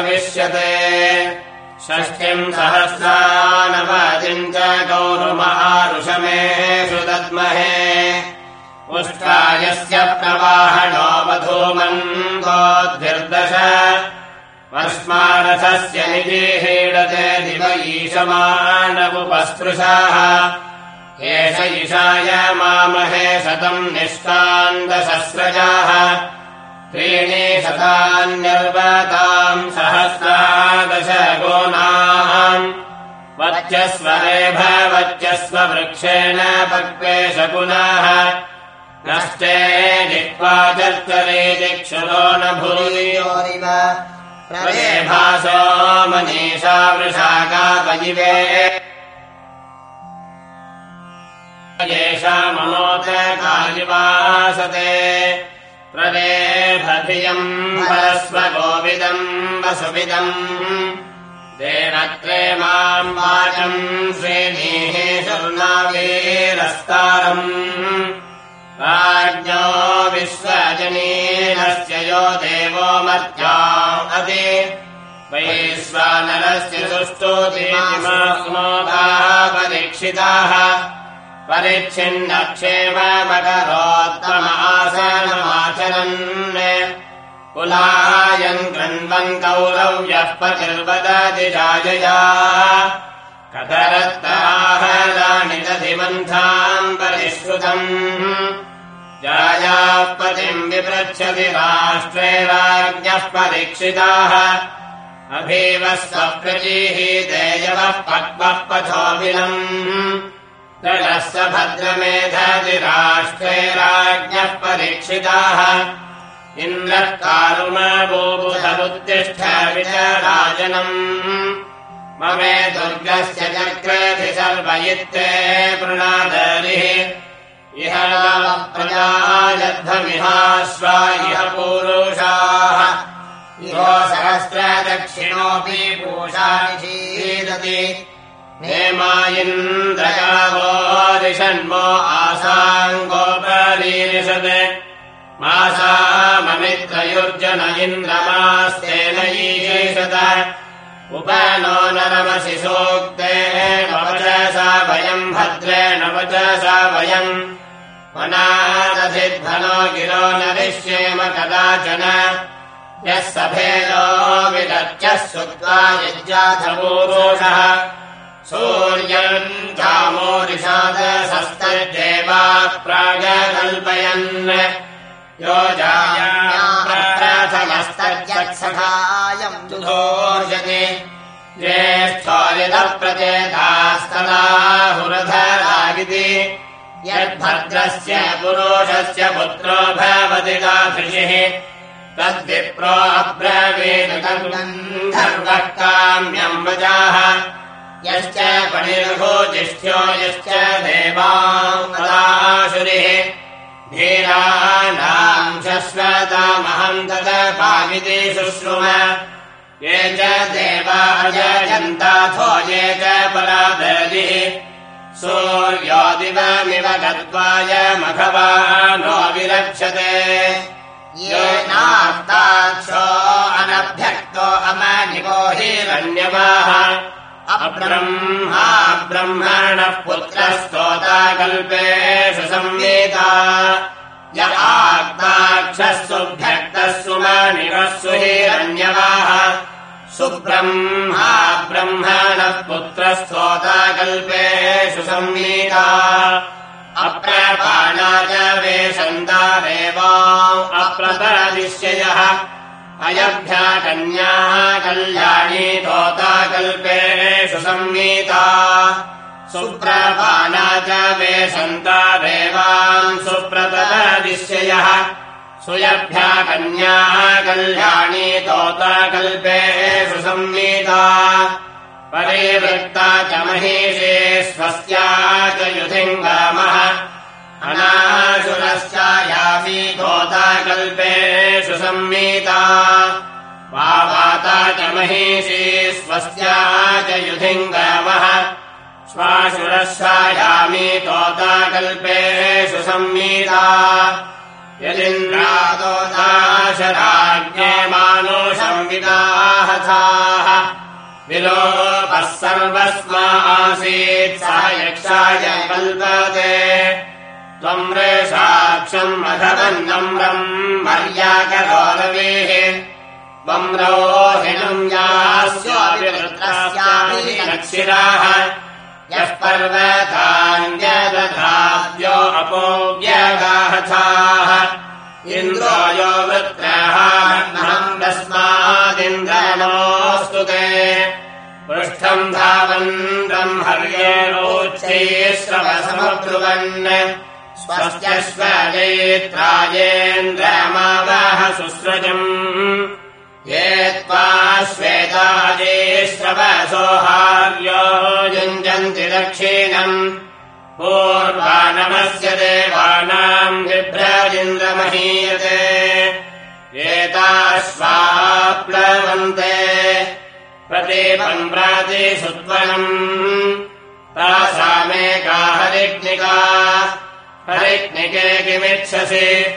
प्रविश्यते षष्ठिम् सहस्रानवतिम् च गौरुमहारुषमेषु दद्महे उष्टायस्य प्रवाहणो मधूमन्दोद्भिर्दश अस्मारथस्य निजीहीडते दिव ईशमानवुपस्पृशाः एष ईशाय मामहे शतम् निष्कान्दसस्रजाः त्रीणि शतान्यर्वताम् सहस्रादश गोनाम् वच्यस्वरे भवच्यस्व वृक्षेण पक्वे शकुनाः। नष्टे जिह्वा चर्चरे दिक्षुरो न भूयोरिव प्रदेभासो मनीषा कालिवासते प्रदेभधियम् परस्व गोविदम् वसुविदम्। देवत्रे माम् वाचम् श्रेणीः शर्णावीरस्तारम्। राज्ञो विश्वजनीनस्य यो देवो मर्त्या अति। वैश्वानरस्य सुष्टोतिमास्मोदाः परीक्षिताः परिच्छिन्नक्षेम मकरोत्तमासनमाचरन् कुलायन् कृण्वन् कौरव्यः पतिर्वदति राजया कतरत्ताहराणि दधिमन्थाम् परिश्रुतम्। जायापतिम् विपृच्छति राष्ट्रे राज्ञः परीक्षिताः। अभीवः स्वप्रजीः देयवः पक्वः पथोऽभिलम् दलः स भद्रमेधति राष्ट्रे राज्ञः परीक्षिताः। इन्द्रः कारुणबोबुधमुत्तिष्ठ विचराजनम् ममे दुर्गस्य चक्रधि सर्वयित्ते प्रणादरिः इह पूरुषाः। इहो सहस्रदक्षिणोऽपि पूषानिषीदति नेमा इन्द्रयावोदिषन्मो आसाङ्गोपरीरिषत् मासाममित्रयुर्जन इन्द्रमास्तेन ईशत। उप नो नरमसि सूक्तेन वचसा वयम् भद्रेण वचसा वयम् वनादधिध्वनो गिरो नरिष्येम कदाचन। यः सभेदो विदत्यः सुत्वा यज्ञाथपूरोषः सूर्यम् चामोरिषादशस्तर्जेवा प्रागकल्पयन् यो जायाप्रथमस्तर्जत्सखायम् दुधोर्जति। ज्येष्ठोलितः प्रचेतास्तदाहुरधरागिति यद्भद्रस्य पुरुषस्य पुत्रो भवति तादृशिः तद्विप्रो अब्रवीदगन्धर्वः काम्यम् वजाः यश्च पणिर्भोजिष्ठ्यो यश्च देवाङ्गदाशुरिः धीराणाम् शश्वतामहम् तदपामिति शुश्रुम ये च देवायजन्ताथो ये च परादरिः सूर्योदिवमिव गत्वाय मघवानो विरक्षते। येनार्ताक्षो अनभ्यक्तो अमनिवो हिरण्यवाः अब्रह्मा ब्रह्मणः पुत्रस्तोता कल्पेषु संवेता य आर्ताक्षः सुभ्यक्तः सुमनिवः सुहिरण्यवाः सुब्रह्मा ब्रह्मणः पुत्रस्तोता कल्पेषु संवेता अप्रपाणा च वेषन्ता देवा अप्रतदिश्ययः अयभ्या कन्याः कल्याणी तोता कल्पेषु संवीता सुप्रपाणा च वेषन्ता देवान् सुप्रतदिश्ययः सुयभ्या कन्याः कल्याणी तोता कल्पेषु संवीता परिवृत्ता च महिषे स्वस्या च युधिङ्गामः अनाशुरश्चायामी तोता कल्पेषु संवीता वाता च महिषी स्वस्या च युधिङ्गामः श्वाशुरश्चायामी तोता कल्पेषु संवीता यदिन्द्रादोदाशराज्ञे मानुषंविदाहथाः विलोपः सर्वस्मा आसीत् सह यक्षाय कल्पते त्वम् रेषाक्षम् मघवन्नम्रम् मर्याकरोरवेः त्वम् रोहिणम् यास्याभिवृत्रस्याभिरक्षिराः यः पर्वतान्यदधाद्यो अपोव्यगाहथाः इन्द्रो यो वृत्राः तस्मादिन्द्रनोऽस्तु ते। पृष्ठम् धावन्तम् हर्येणोच्चैश्रवसमब्रुवन् स्वस्त्यश्वजेत्रायेन्द्रमावाह सुस्रजम् ये त्वा श्वेताजेश्रवसोहार्यो युञ्जन्ति दक्षिणम्। पूर्वानमस्य देवानाम् बिभ्रजिन्द्रमहीयते एताश्वाप्लवन्ते प्रतीपम् प्रातिसुत्वनम्। तासामेका हरिग्निका हरिग्निके किमिच्छसि?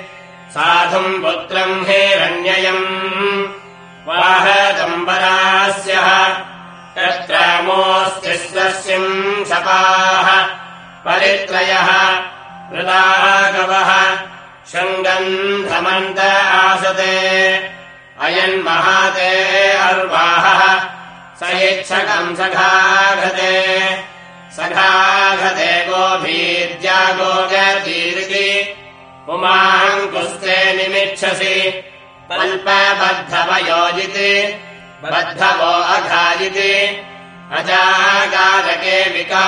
साधुम् पुत्रम् हिरण्ययम् वाहदम्बरास्यः तत्र मोऽस्तिस्वस्यम् शपाः। परित्रयः हृदागवः शृङ्गन्धमन्त आसते। अयन्महाते अर्वाहः। स इच्छकम् सखाघते सखाघते गोभीद्या गोगतीर्ति पुमाङ्कुस्ते निमिच्छसि। कल्पबद्धवयोजिति। बद्धवो अघायिति अजागारके विका।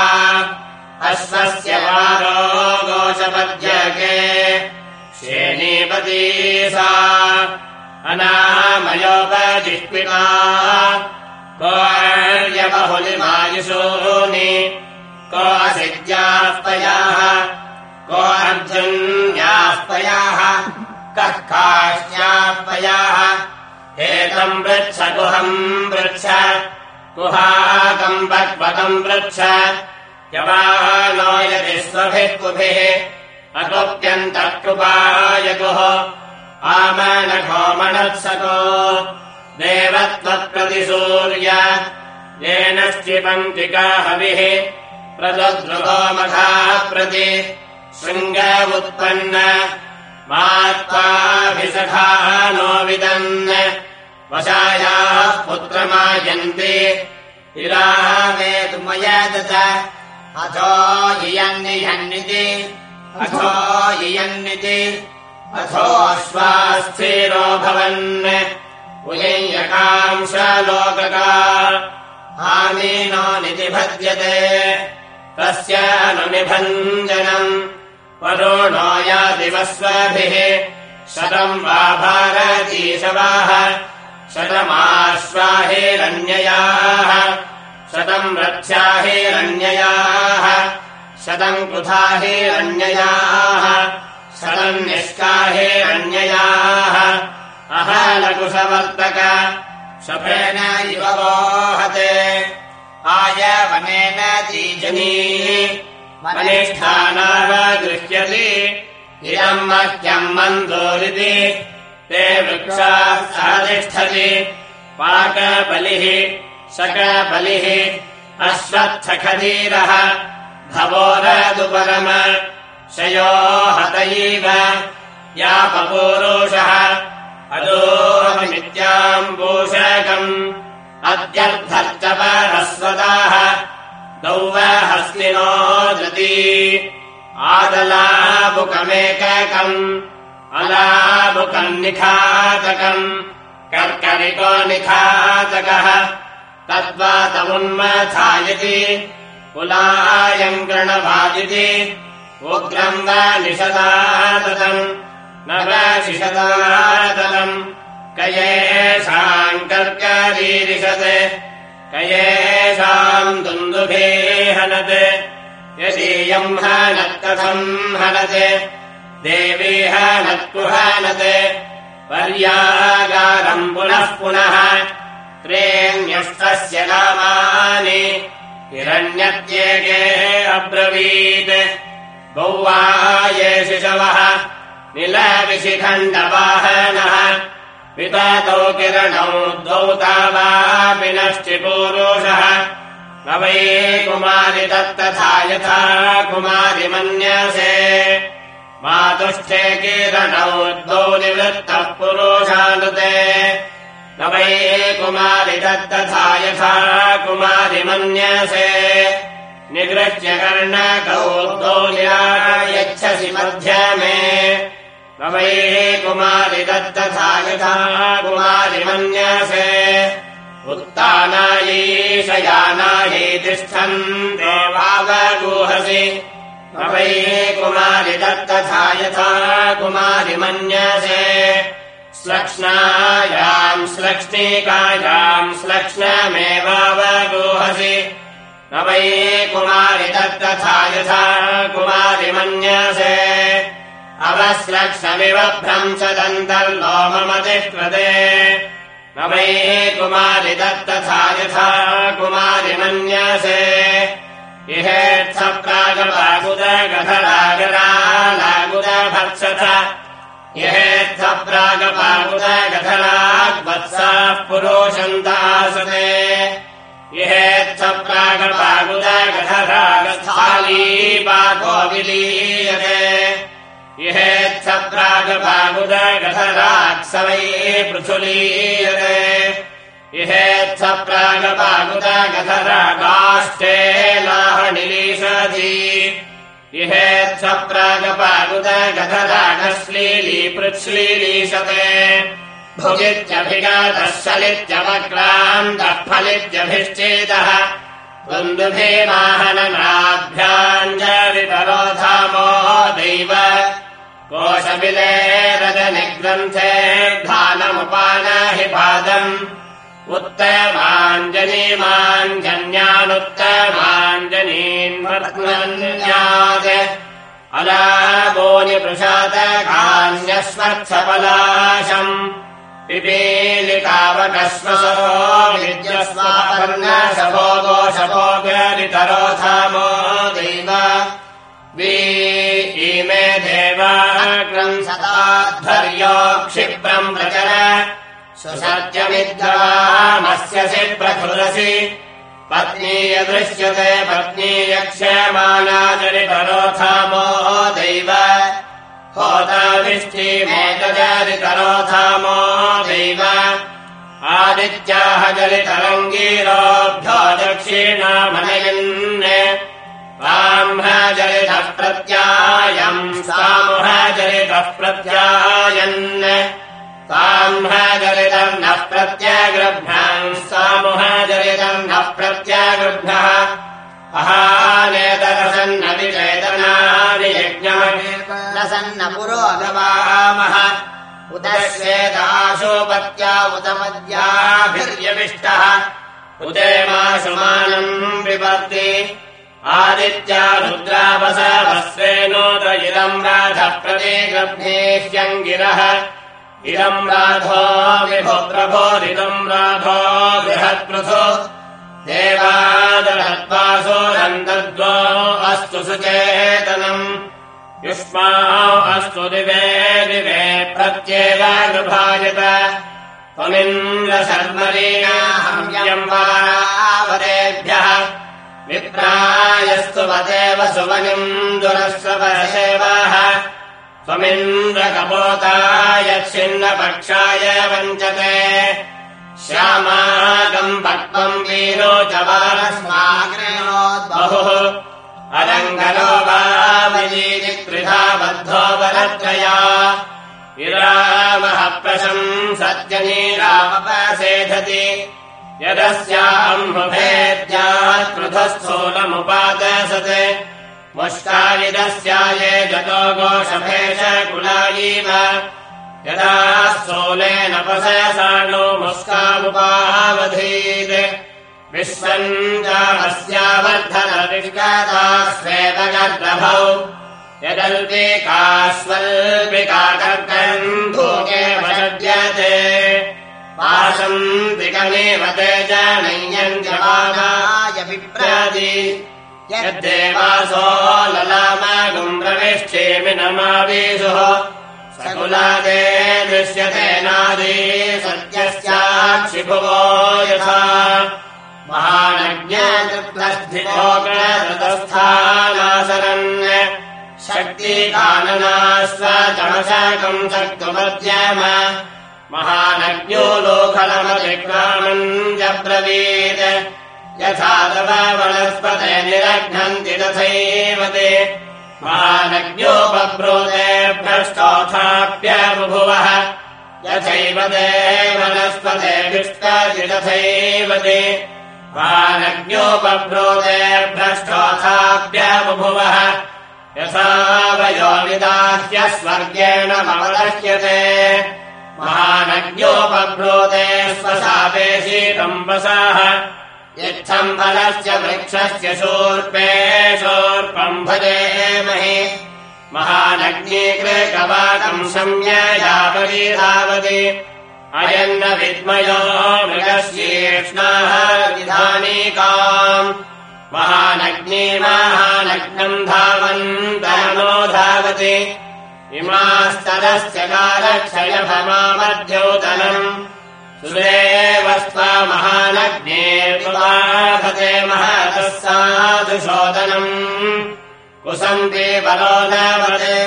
अश्वस्य वारो गोशपद्यके श्रेणीपती सा। अनामयोपजिह्विका कोऽर्यबहुलिमायुषूनि को असिद्यास्पयाः को अर्जुन्यास्पयाः कः काश्यापयाः एतम् वृच्छ गुहम् वृच्छ गुहाकम् पक्वकम् वृच्छ यवानो यदि स्वभिः कुभिः अकुप्यन्तः कृपायगुः आमनघोमणत्सको देवत्वप्रतिसूर्य येन स्थिपन्तिका हविः प्रदद्रुगोमघाः प्रति शृङ्गमुत्पन्न मात्वाभिसखाः नो विदन् वशायाः पुत्रमायन्ति। इरावेतुमया दत अथो इयन्निहन्निति अथो इयन्निति। अथोऽश्वास्थिरो भवन्। उयञ्यकांशलोकका आमीनो नितिभद्यते तस्य अनुनिभञ्जनम् वरुणो यादिवस्वभिः शतम् वा भारतीशवाः शतमाश्वाहेरन्ययाः। शतम् रथ्याहेरन्ययाः। शतम् कृधाहेरन्ययाः शतम् निष्काहेरन्ययाः। अहलकुशवर्तक शफेन इव वोहते आयवनेन तीजनी मनिष्ठानावगृह्यति इदम् मह्यम् मन्दोरिति। ते वृक्षाः साधिष्ठति पाकबलिः शकबलिः अश्वत्थखदीरः। भवोरदुपरम शयो हतैव यापपूरुषः अदोहमित्याम्बूषकम् अद्यर्थर्च परस्वताः दौवहस्तिनो धृती आदलाबुकमेककम् अलाबुकम् निखातकम् कर्करिको निखातकः। तद्वातमुन्मथायति कुलायम् गणभाजिति। उग्रम् वा निषदाततम् न वा शिषदातलम् कयेषाम् कर्करीरिषत् कयेषाम् दुन्दुभे हनत् यदीयम् हनत्कथम् हनत् देवी हनत्कुहनत् पर्यागारम् पुनः पुनः। त्रेण्यष्टस्य नामानि। हिरण्यत्येके अब्रवीत्। गौवा ये शिशवः। निलविशिखण्डवाहनः विततौ किरणौ द्वौ तावापि नश्चिपूरुषः न वै कुमारि तत्तथा यथा कुमारि मन्यसे। मातुश्चे किरणौ द्वौ निवृत्तः पुरुषानुते। न वै कुमारि तत्तथा यथा कुमारि मन्यसे। निगृह्य कर्णकौ द्वौ निरायच्छसि मध्यमे वै कुमारि तत्तथा यथा कुमारि मन्यसे उत्तानायैषयानायै तिष्ठन्। देवावगूहसि। वै कुमारि तत्तथा यथा कुमारि मन्यसे श्लक्ष्णायाम् श्लक्ष्णीकायाम् श्लक्ष्णमेवावगूहसि। न कुमारि तत्तथा यथा कुमारि मन्यसे अवश्लक्ष्मिव भ्रंशदन्तर्लोममतिष्कृते न वै कुमारि तत्तथा यथा कुमारि मन्यसे। इहेत्स प्रागपाकुदगधरागरालागुदभत्सथ इहेत्स प्रागपाकुदगधराग्वत्साः पुरोषन्तासते। इहेत्स प्रागपाकुदगधरागस्थालीपाको विलीयते इहेत्स प्रागपाकुदगधराक्स वै पृथुलीयते इहेत्स प्रागपाकुदगधरागाष्टे लाहनिलीषधि इहेत्स प्रागपाकुदगधरागश्लीली पृच्छ्लीलीषते भुगित्यभिगातः सलित्यवक्रान्तः फलित्यभिश्चेदः बन्धुभीमाहननाभ्याञ्जलितरोधामो दैव कोशबिले रजनिग्रन्थे धानमुपानाहि पादम् उत्तमाञ्जनीमाञ्जन्यानुत्तमाञ्जनीन्मत्मन्यात् अलाबोनिपृषातकान्यस्मर्थपलाशम् पिपीलिकावकश्मसो विद्यस्मापर्णशभो गोशभोगरितरोधामो दैव देवाग्रंसताध्वर्यो क्षिप्रम् प्रचर। सुसत्यमिद्रामस्यसि प्रथुरसि पत्नी यदृश्यते पत्नी यक्ष्यमानाचरितरोधामो दैव। होताविष्टिमेतजारितरोधामो दैव। आदित्याः जलितरङ्गीरोभ्यो दक्षिणामनयन् ब्राह्मजलितः प्रत्यायम् सामुहजलितः प्रत्यायन् साह्मजलितम् नः प्रत्यागृभ्याम् सामुहजलितम् नः प्रत्यागृभ्यः अहानेतरसन्नविचेतनानि यज्ञमसन्न पुरोगवामः उत श्वेताशोपत्या उत मद्याभिर्यविष्टः। उदे माशुमानम् विपत्ति आदित्या रुद्रावसवस्वेनोत इदम् राधः प्रतिगृह्णेह्यङ्गिरः इदम् राधो विभोप्रभोरिदम् राधो बृहत्पृथो। देवादहत्वासोरन्दद्वो अस्तु सुचेतनम्। युष्मा अस्तु दिवे दिवे प्रत्येव गृभायत त्वमिन्द्रशर्मरीणाहम्यम् वारावरेभ्यः विप्रायस्तु वदेव सुमनिम् दुरश्रवसेवाः त्वमिन्द्रकपोताय छिन्नपक्षाय वञ्चते। श्यामागम् पक्वम् वीरो च वारस्माग्रेणोद्बहुः अरङ्गलो वामयीजित्रिधा बद्धो वरत्रया। विरामः प्रशंसत्यनीरामपसेधति यदस्याम्भेद्यात् पृथस्थूलमुपादसत् मुष्टाविदस्याये जतो गोषभेषकुलायीव यदा स्थूलेन पशसाणो मुस्कामुपावधीत् विश्वम् चामस्यावर्धनविष्कादास्वेव गर्भौ यदल्पिकास्वल्पिकाकर्कम् भोगे वषड्यते पाशम् दिगमेव ते जानय्यम् जवानाय विप्रादि यद्देवासो ललामागुम् प्रविष्ठेमि नमावीषुः सकुलादे दृश्यते नादे सत्यस्याक्षिभुवो यथा। महानज्ञातृप्तस्थितोगतस्थानासरन् शक्तिकाननास्वचमशकम् शक्तुमध्यम महानज्ञो लोकलमतिक्रामम् च ब्रवीत् यथा तव वनस्पते निरघ्नन्ति तथैव ते। महानज्ञोपब्रोते भ्रष्टोथाप्यबुभुवः यथैव ते वनस्पते विष्टति तथैव ते। महानज्ञोपब्रोते भ्रष्टोथाप्यबुभुवः यथा वयोविदाह्य स्वर्गेण मवदह्यते महानज्ञोपब्रोते स्वशापे शीतम्बसाः यच्छम् फलस्य वृक्षस्य शूर्पे शूर्पम् भजेमहि महानग्नीकृकवाकम् संज्ञयापरीधावति अयन्न विद्मयो मृगस्येष्णाः विधानीकाम् महानग्नी महानग्नम् धावन्तनो धावति इमास्तरस्य कालक्षयभमामद्योतनम् सुरेवस्त्वा महानग्ने महानग्ने महतः साधुशोदनम् कुसन्ति बलो न वदे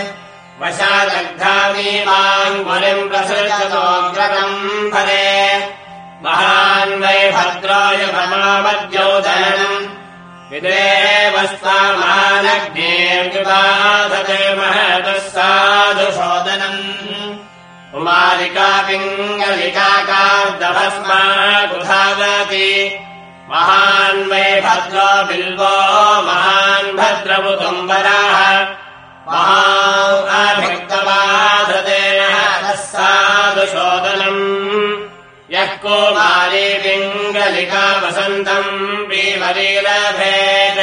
वशादग्धामीमाङ्गुलिम् प्रसृजतोऽग्रतम् फले। महान् वै भद्राय भमामद्योदनम् विबाधते महतः साधुशोदनम् कुमारिका पिङ्गलिकाकार्दभस्मा कुधावति महान् वै भद्रो बिल्वो महान् भद्रमुदुम्बराः। महाभिक्तवाधतेन साधुशोदनम् यः कुमारी पिङ्गलिका वसन्तम् पीवरीलभेत्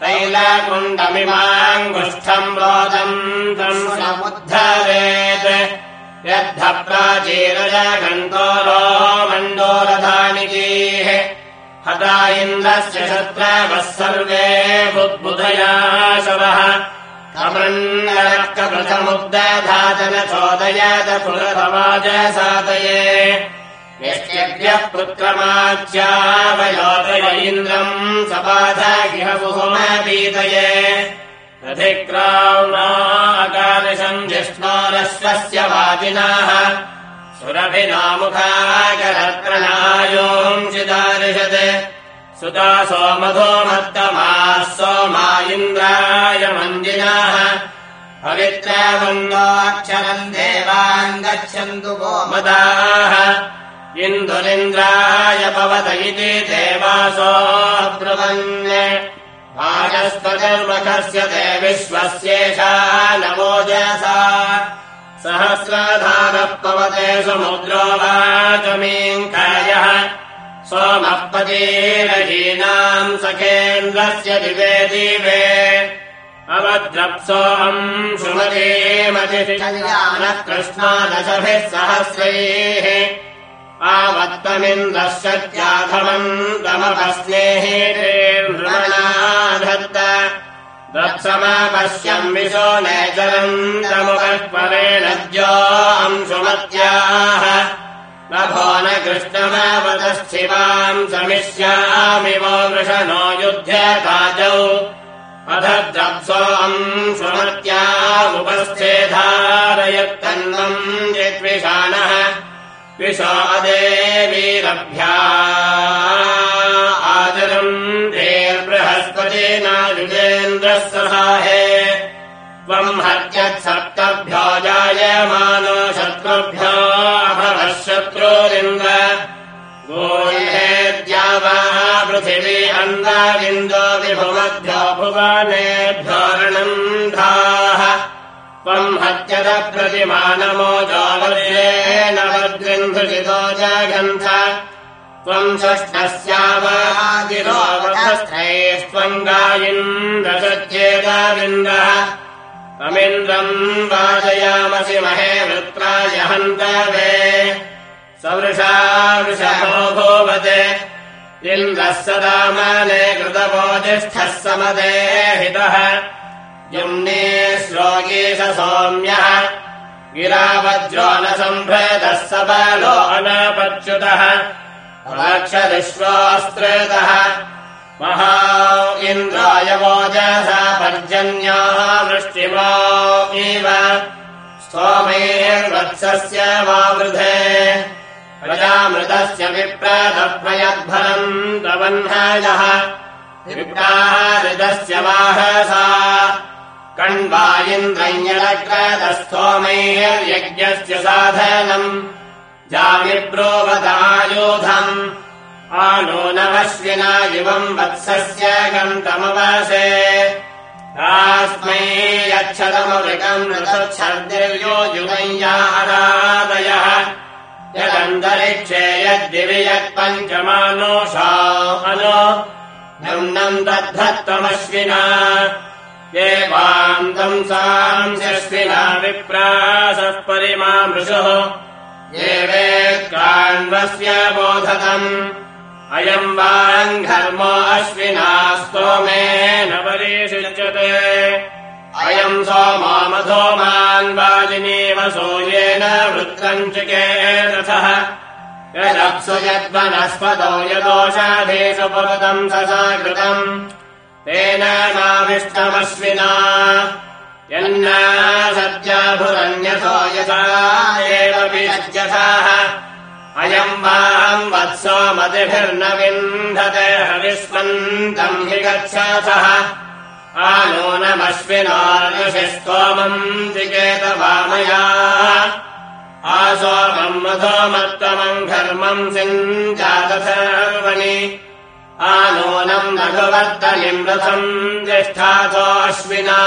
तैलकुण्डमिमाङ्गुष्ठम् रोदम् तम् समुद्धरेत् यद्ध प्राचीरजगन्तोरो मण्डोरधानिकीः हता इन्द्रस्य शत्रवः सर्वे बुद्बुधया शवः कमण्डलकप्रथमुग्धातन चोदयात पुरसमाज सादये यस्यभ्यः पुत्रमाच्यावयोदय इन्द्रम् सपाधागिहमुहमपीतये रथिक्राम्नाकादशम् जिष्णोरश्वस्य वाजिनाः सुरभिनामुखाकरत्रणायोंसिदारिषत् सुता सोमधो मत्तमाः सोमा इन्द्राय मञ्जिनाः पवित्रवन्दोऽक्षरम् देवान् गच्छन्तु गोमदाः इन्दुरिन्द्राय पवत इति देवासो ब्रुवन् आजस्त्वकर्मखस्य ते विश्वस्येषा नवोजसा सहस्रधारः पवते समुद्रो वाचमीङ्कायः। सोमः पतीरहीनाम् सखेन्द्रस्य दिवे दिवे। अवद्रप्सोऽहम् सुमतीमतिष्ठनः कृष्णादशभिः सहस्रैः सत्याधमम् तमपस्नेहेर्मणाधत्त दत्समापश्यम् विशो नेचरम् तमुपः परेण अंशुमत्याः नभो न कृष्णमावतश्चिवाम् समिष्यामि वो वृषणो युध्यकाजौ अथ द्रप्सोऽम् सुमत्यामुपस्थेधारयत्तन्वम् यद्विषाणः विषादेवीरभ्या। आदरम् देर्बृहस्पतिनायुजेन्द्रः सहाहे त्वम् हत्यत्सप्तभ्यो जायमानो शत्रुभ्यो अभवः शत्रुरिन्द्र गोहेद्यावाः पृथिवी अन्दाविन्दो विभुवद्भ्यो भुवनेभ्योरणम् धाः त्वम् हत्यत प्रतिमानमोजोवर्येण वद्विन्धुषितो जगन्थ त्वम् षष्ठस्यावादिरोवधस्त्रैस्त्वम् गायिन्द्रसत्येताविन्द्रः तमिन्द्रम् वाजयामसि महे वृत्राय हन्तवे सवृषा वृषभो भूवते। इन्द्रः सदा माने कृतबोधिष्ठः समदे हितः युम्ने श्लोके स सौम्यः गिरावज्रो न सम्भृतः स बलो अनापच्युतः रक्षविश्वास्त्रेतः महा इन्द्राय वोजसा पर्जन्याः वृष्टिमा इव स्तोमेर्वत्सस्य वावृधे प्रजामृतस्य विप्रदभयद्भरम् तवह्नयः विप्राहृदस्य वाहसा कण्वा इन्द्रय्यलग्रदस्थोमैर्यज्ञस्य साधनम् जामिब्रोवदायोधम् आनो नमश्विना इवम् वत्सस्य गन्तमवसे। आस्मै यच्छदमवृगम् ऋतच्छर्दिर्यो युगञ्यारादयः यदन्तरिक्षे यद्दिवि यत्पञ्चमानोषा अनो नम्नम् दद्धत्तमश्विना एवान्तम् सांस्यश्विना विप्रासः परिमामृषुः एवेत्काण्वस्य बोधतम्। अयम् वाङ्घर्मो अश्विना स्तोमेन परिषिच्यते अयम् सोमो मधोमान् वाजिनीव सूर्येण वृत्रम् चिकेरथः यदप्सु यद्वनस्पतो यदोषाधेषु पुरतम् ससाकृतम् तेन नाविष्टमश्विना। यन्ना सत्याभुरन्यसो यथा एव विषज्यथाः अयम् वाम् वत्सो मतिभिर्न विन्दते हविष्मन्तम् हि गच्छाथः आनूनमश्विनार्यशिस्तोमम् जिकेत वामया आसोमम् मधोमत्तमम् घर्मम् सिञ्जातथर्वणि आनूनम् रघुवर्तनिम् रथम् ज्येष्ठाथो अश्विना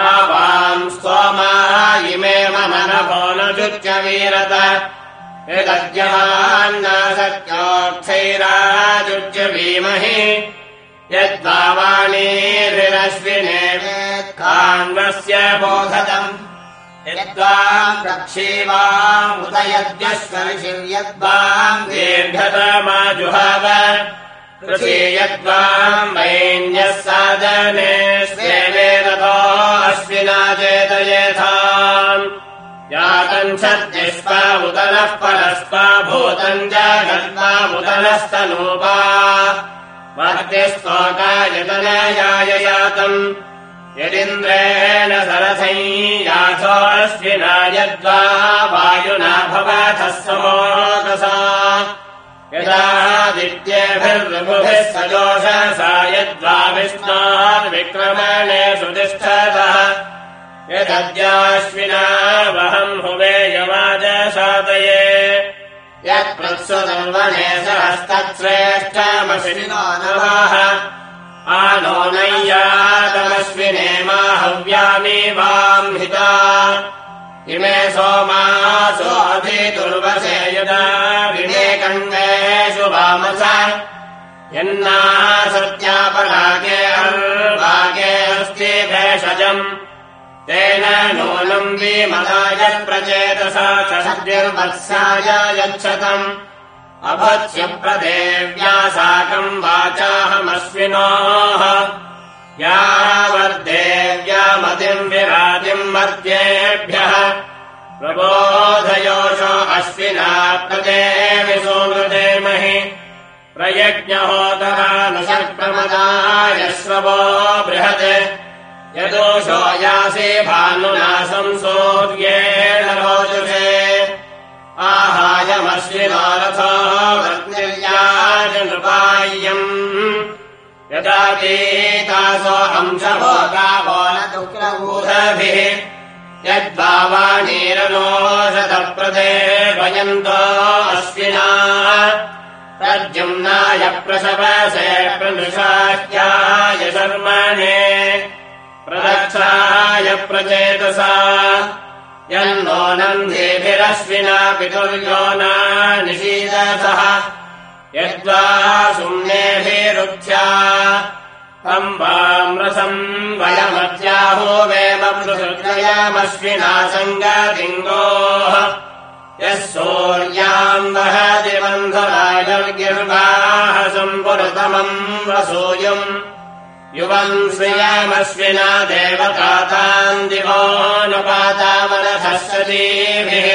आवाम् स्तोमा इमे मम नभो न जुच्यवीरत। यदद्यमान्न सत्योक्षैराजुज्यवीमहि यद्वाणीर्विरश्विने काण्वस्य बोधतम् यद्वाम् रक्षीवामुत यद्यश्वर्षिर्यद्वाम् दीर्घतमाजुहाव कृषि यद्वाम् वैन्यः सादने स्वेवेदतो अश्विना चेतयेथाम् यातम् सद्यस्पा उतनः परस्पा भूतम् जागत्वा उतनस्तनूपा भक्तिस्तोकायतनयाय यातम् यदिन्द्रेण सरसै याथो अश्विना यद्वा वायुना भवतः समोकसा यदादित्येभिर्विभुभिः सजोषसा यद्वा विष्णार्विक्रमणे सुतिष्ठतः। यदद्याश्विना वहम् हुवेयवाजसातये यत्प्रत्सुदर्वणे सहस्तत्श्रेष्ठमश्विनो नवाः आनो नय्यातमश्विने माहव्यामि वाम् हिता। इमे सोमासो कण्डेषु वामस यन्ना सत्यापरागे भेषजम्। तेन नूनम् विमलाय प्रचेतसा च सद्यर्वत्साय यच्छतम् अभत्स्य प्रदेव्या साकम् वाचाहमश्विनोः। यावर्देव्यामतिम् विरातिम् मर्त्येभ्यः। प्रबोधयोषो अश्विना प्रदेवि सोमृदेमहि प्रयज्ञहोतरानुषप्रमदाय श्रवो बृहत्। यदोषो यासे भानुना संसोर्येण रोचुषे आहायमश्विनारथो यदा चेतासो अंशभो गावो न दुःखभूतभिः यद्भावाणीरनोषधप्रदे भयन्तो अश्विना प्रद्युम्नाय प्रसवसे प्रनृशाख्याय शर्मणे। प्रदक्षाय प्रचेतसा। यन्नो नन्देभिरश्विना पितुर्यो न निषीदसः यद्वा सुम्नेभिरुक्ष्या अम्बाम्रसम् वयमत्याहो वेम पृथृत्रयामश्विना सङ्गतिङ्गोः यः सूर्याम् वहति बन्धराजर्गिर्वाह सम्पुरतमम् वसूयम्। युवम् श्रियामश्विना देवकाताम् दिवोऽनुपातामनसस्वतीभिः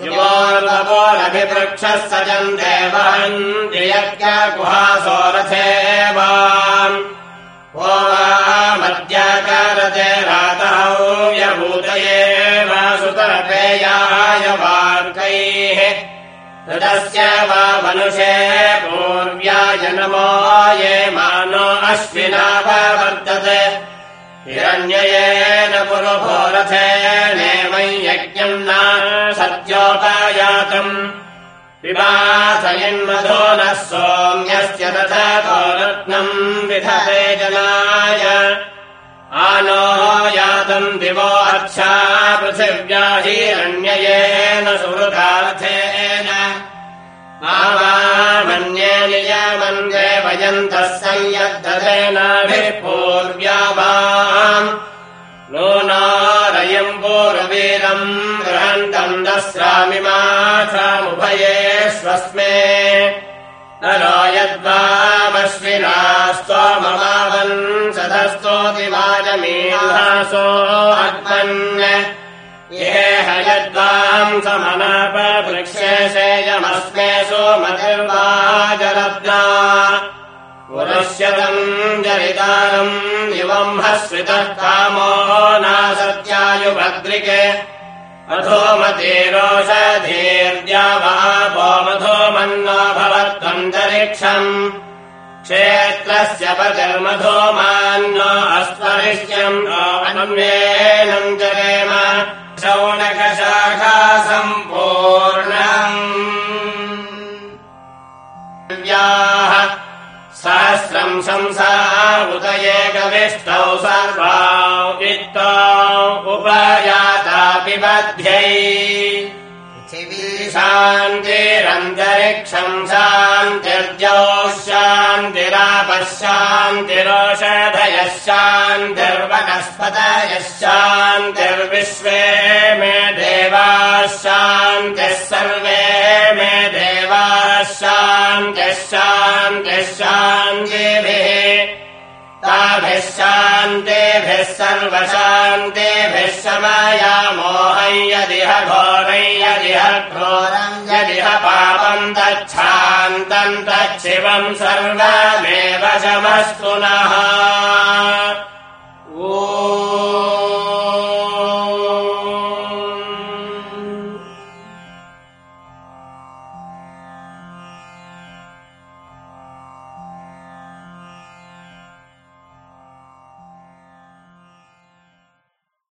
युवोर्वपोरभिवृक्षः सजम् देवहन्ति यज्ञगुहासोरथेव ओ मद्याकारते रातौ यभूतये वा सुतरपेयाय वार्कैः। हृदस्य वा मनुषे पूर्व्याय नमो ये मानो अश्विना वा वर्तते। हिरण्ययेन पुरुभोरथेनेमै यज्ञम् न सत्योपायातम् पिबासयन्मधो नः सोम्यस्य तथा रत्नम् विधते जनाय। आनो यातम् दिवो अर्क्षा पृथिव्या हिरण्ययेन सुहृदार्थेन मन्ये नियमन्ये वयन्तः संयद्धतेनाभिः पूर्व्यावाम् नूनारयम् दस्रामिमाथामुभये स्वस्मे। नरो यद्वामश्विना स्वममावन् सधस्तोतिवाजमीहासो अग्मन् येह यद्वाम् समनापवृक्षे सेयमस्मे सोमतिर्वाजरत्ना पुरस्यतम् जरितारम् युवम् हस्वितः कामो नासत्यायुभद्रिके अधोमतेरोषधीर्द्या वापोमधो मन्नो भवत्वन्तरिक्षम् क्षेत्रस्य पतिर्मधो मान्नो अस्त्वरिष्यम् अन्वेनम् जरेम शौनकशाखा सम्पूर्णम् सहस्रम् शंसा उत एकविष्टौ सर्वा शान्तिरन्तरिक्षम् शान्तिर्जौ शान्तिरापः शान्तिरोषधयः शान्तिर्वनस्पतयः शान्तिर्विश्वे मे देवाः शान्तिः सर्वे मे देवाः शान्तिः शान्तिः शान्तिभिः ताभिः शान्तेभिः सर्वशान्तेभिः शमयामोहम् यदिह घोरम् यदिह पापम् तच्छान्तम् तच्छिवम् सर्वमेव शमस्तु नः